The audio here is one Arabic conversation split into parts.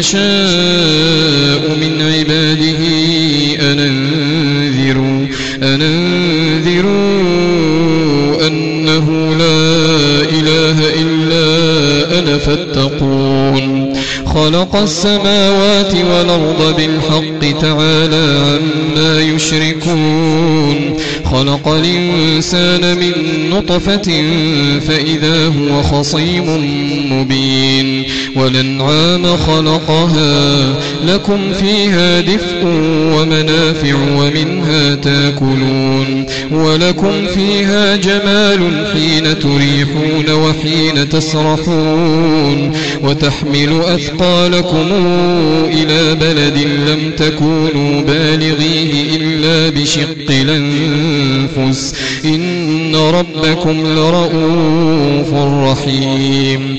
يشاء من عباده أننذروا أننذروا أنه لا إله إلا أنا فاتقون. خلق السماوات والأرض بالحق تعالى عما يشركون. خلق الإنسان من نطفة فإذا هو خصيم مبين. والأنعام خلقها. لكم فيها دفء ومنافع ومنها تاكلون. ولكم فيها جمال حين تريحون وحين تسرحون. وتحمل أثقالكم إلى بلد لم تكونوا بالغيه إلا بشق الأنفس. إن ربكم لرؤوف رحيم.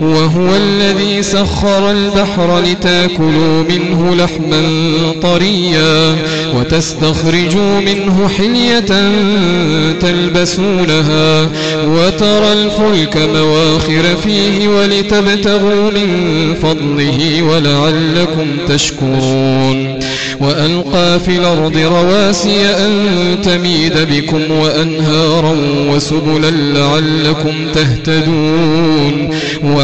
وهو الذي سخر البحر لتاكلوا منه لحما طريا وتستخرجوا منه حلية تلبسونها وترى الفلك مواخر فيه ولتبتغوا من فضله ولعلكم تشكرون وألقى في الأرض رواسي أن تميد بكم وأنهارا وسبلا لعلكم تهتدون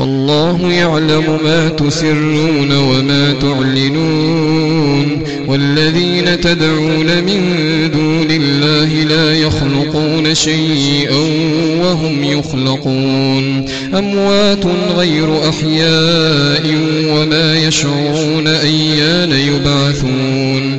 والله يعلم ما تسرون وما تعلنون والذين تدعون من دون الله لا يخلقون شيئا وهم يخلقون أموات غير أحياء وما يشعرون أيان يبعثون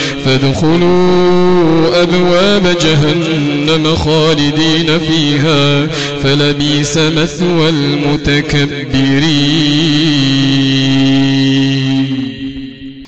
فادخلوا أبواب جهنم خالدين فيها فلبيس مثوى المتكبرين.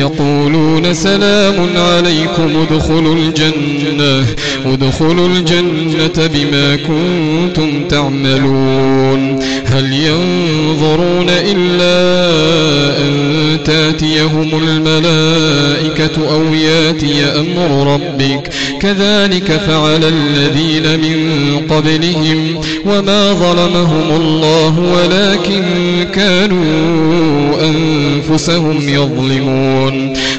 يقولون سلام عليكم ادخلوا الجنة ادخلوا الجنة بما كنتم تعملون. هل ينظرون إلا أن تأتيهم الملائكة أو يأتي أمر ربك؟ كذلك فعل الذين من قبلهم. وما ظلمهم الله ولكن كانوا أنفسهم يظلمون.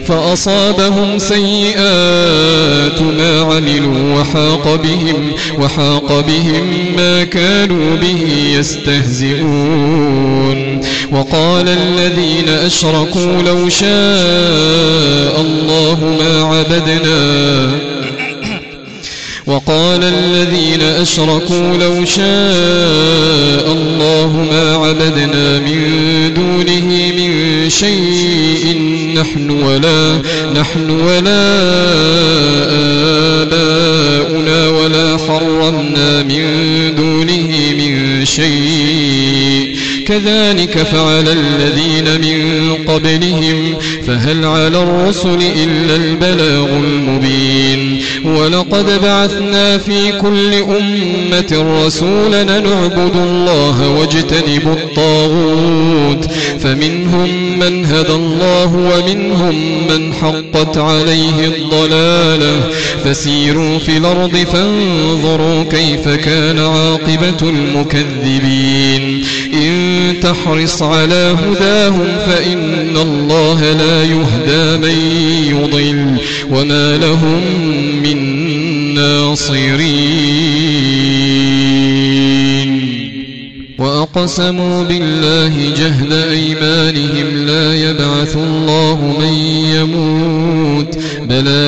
فأصابهم سيئات ما عملوا وحاق بهم وحاق بهم ما كانوا به يستهزئون. وقال الذين أشركوا لو شاء الله ما عبدنا. وقال الذين أشركوا لو شاء الله ما عبدنا من دونه من شيء نحن ولا نحن ولا آباؤنا ولا حرمنا من دونه من شيء. كذلك فعل الذين من قبلهم فهل على الرسل إلا البلاغ المبين. ولقد بعثنا في كل أمة رسولا نعبد الله واجتنب الطاغوت. فمنهم من هدى الله ومنهم من حقت عليه الضلالة. فسيروا في الأرض فانظروا كيف كان عاقبة المكذبين. إن تحرص على هداهم فإن الله لا يهدى من يضل. وما لهم ناصرين وأقسموا بالله جهد أيمانهم لا يبعث الله من يموت. بلى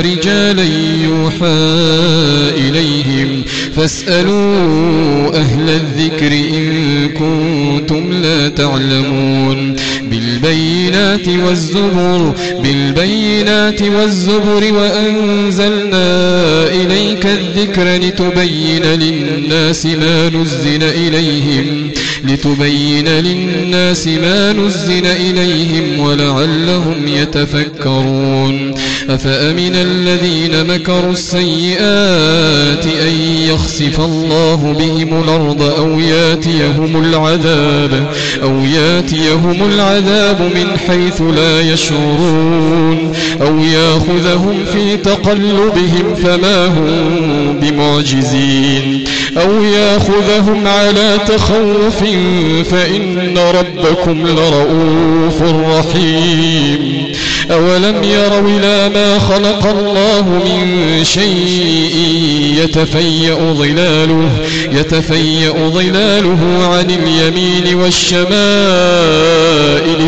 رجالا يوحى إليهم فاسألوا أهل الذكر إن كنتم لا تعلمون بالبينات والزبر بالبينات والزبر وأنزلنا إليك الذكر لتبين للناس ما نزل إليهم لتبين للناس ما نزل إليهم ولعلهم يتفكرون أفأمن الذين مكروا السيئات أن يخسف الله بهم الأرض أو ياتيهم العذاب أو ياتيهم العذاب من حيث لا يشعرون أو يأخذهم في تقلبهم فما هم بمعجزين أو ياخذهم على تخوف فإن ربكم لرؤوف رحيم. أولم يروا إلى ما خلق الله من شيء يتفيأ ظلاله يتفيأ ظلاله عن اليمين والشمائل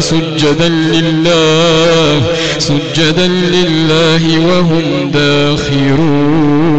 سجدا لله سجدا لله وهم داخرون.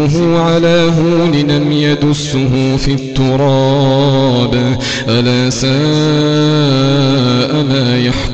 أيمسكه على هون لم يدسه في التراب. ألا ساء ما يحكمون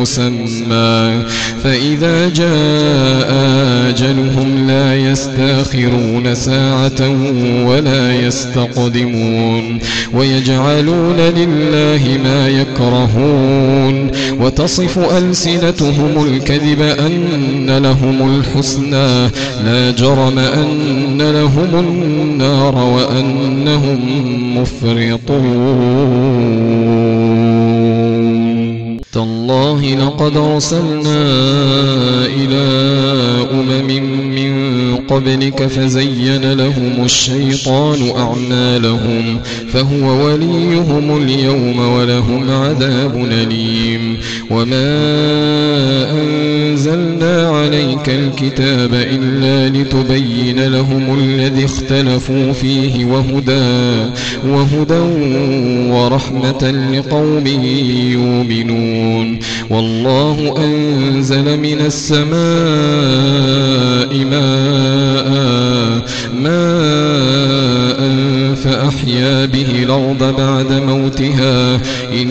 مسمى. فإذا جاء أجلهم لا يستأخرون ساعة ولا يستقدمون ويجعلون لله ما يكرهون. وتصف ألسنتهم الكذب أن لهم الحسنى لا جرم أن لهم النار وأنهم مفرطون. تالله لقد أرسلنا إلى أمم من قبلك فزين لهم الشيطان أعمالهم فهو وليهم اليوم ولهم عذاب أليم وما أنزلنا عليك الكتاب إلا لتبين لهم الذي اختلفوا فيه وهدى وهدى ورحمة لقوم يؤمنون والله أنزل من السماء ماء ماء فأحيا به الأرض بعد موتها إن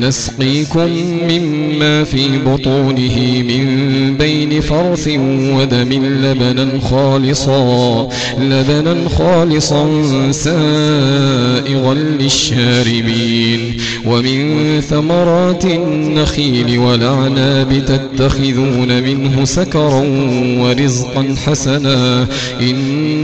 نسقيكم مما في بطونه من بين فرث ودم لبنا خالصا لبنا خالصا سائغا للشاربين. ومن ثمرات النخيل والأعناب تتخذون منه سكرا ورزقا حسنا إن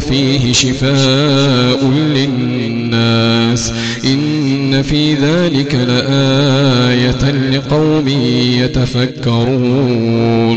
فيه شفاء للناس إن في ذلك لآية لقوم يتفكرون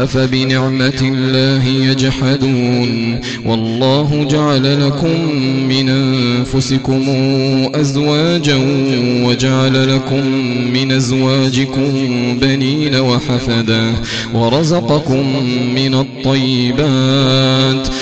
أفبنعمة الله يجحدون؟ والله جعل لكم من أنفسكم أزواجا وجعل لكم من أزواجكم بنين وحفدا ورزقكم من الطيبات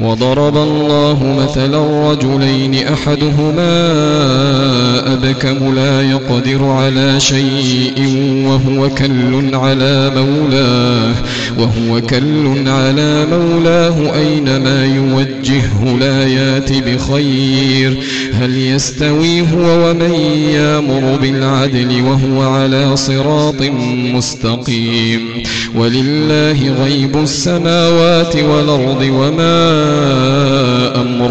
وضرب الله مثلا رجلين أحدهما أبكم لا يقدر على شيء وهو كل على مولاه وهو كل على مولاه أينما يوجهه لا يات بخير هل يستوي هو ومن يامر بالعدل وهو على صراط مستقيم ولله غيب السماوات والأرض وما أمرا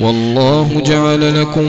والله جعل لكم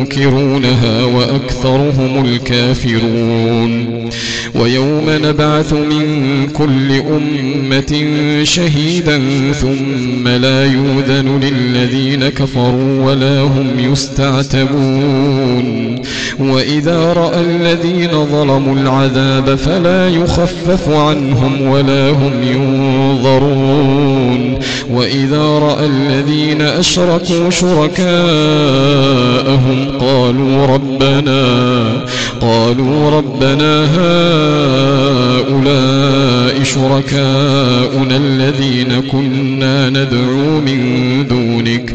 ينكرونها وأكثرهم الكافرون. ويوم نبعث من كل أمة شهيدا ثم لا يوذن للذين كفروا ولا هم يستعتبون. وإذا رأى الذين ظلموا العذاب فلا يخفف عنهم ولا هم ينظرون. وإذا رأى الذين أشركوا شركاءهم قالوا ربنا قالوا ربنا هؤلاء شركاؤنا الذين كنا ندعو من دونك.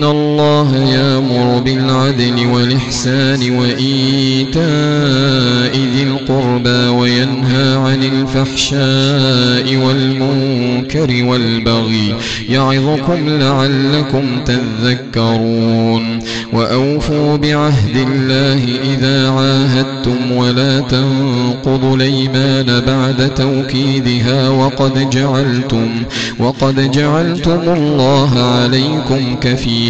إن الله يامر بالعدل والإحسان وإيتاء ذي القربى وينهى عن الفحشاء والمنكر والبغي يعظكم لعلكم تذكرون وأوفوا بعهد الله إذا عاهدتم ولا تنقضوا الأيمان بعد توكيدها وقد جعلتم وقد جعلتم الله عليكم كفيلا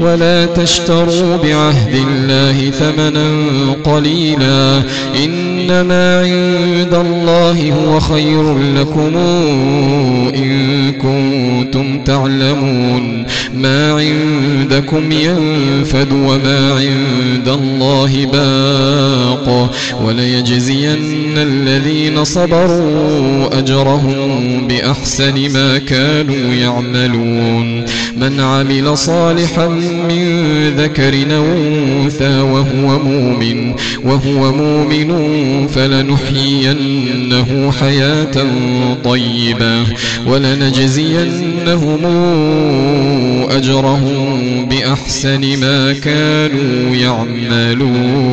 ولا تشتروا بعهد الله ثمنا قليلا. إنما عند الله هو خير لكم إن كنتم تعلمون. ما عندكم ينفد وما عند الله باق. وليجزين الذين صبروا أجرهم بأحسن ما كانوا يعملون. من عمل صالحا من ذكر أنثى وهو مؤمن وهو مؤمن فلنحيينه حياة طيبة ولنجزينهم أجرهم بأحسن ما كانوا يعملون.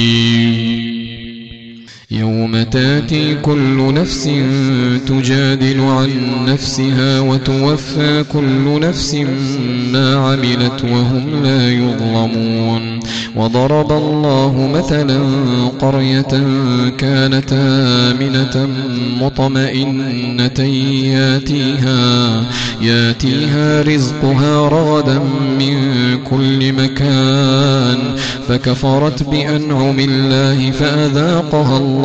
يوم تاتي كل نفس تجادل عن نفسها وتوفى كل نفس ما عملت وهم لا يظلمون. وضرب الله مثلا قرية كانت آمنة مطمئنة ياتيها ياتيها رزقها رغدا من كل مكان فكفرت بأنعم الله فأذاقها الله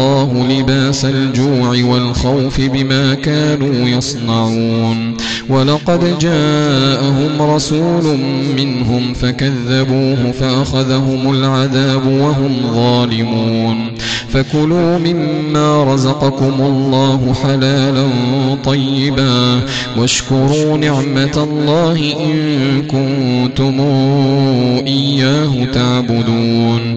لباس الجوع والخوف بما كانوا يصنعون. ولقد جاءهم رسول منهم فكذبوه فأخذهم العذاب وهم ظالمون. فكلوا مما رزقكم الله حلالا طيبا. واشكروا نعمة الله إن كنتم إياه تعبدون.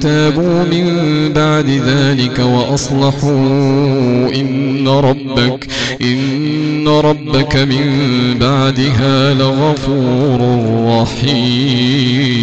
تابوا من بعد ذلك وأصلحوا إن ربك إن ربك من بعدها لغفور رحيم.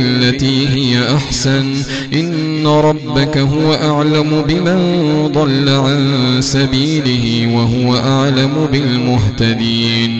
بالتي هي أحسن. إن ربك هو أعلم بمن ضل عن سبيله وهو أعلم بالمهتدين.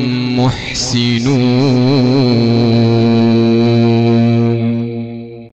محسنون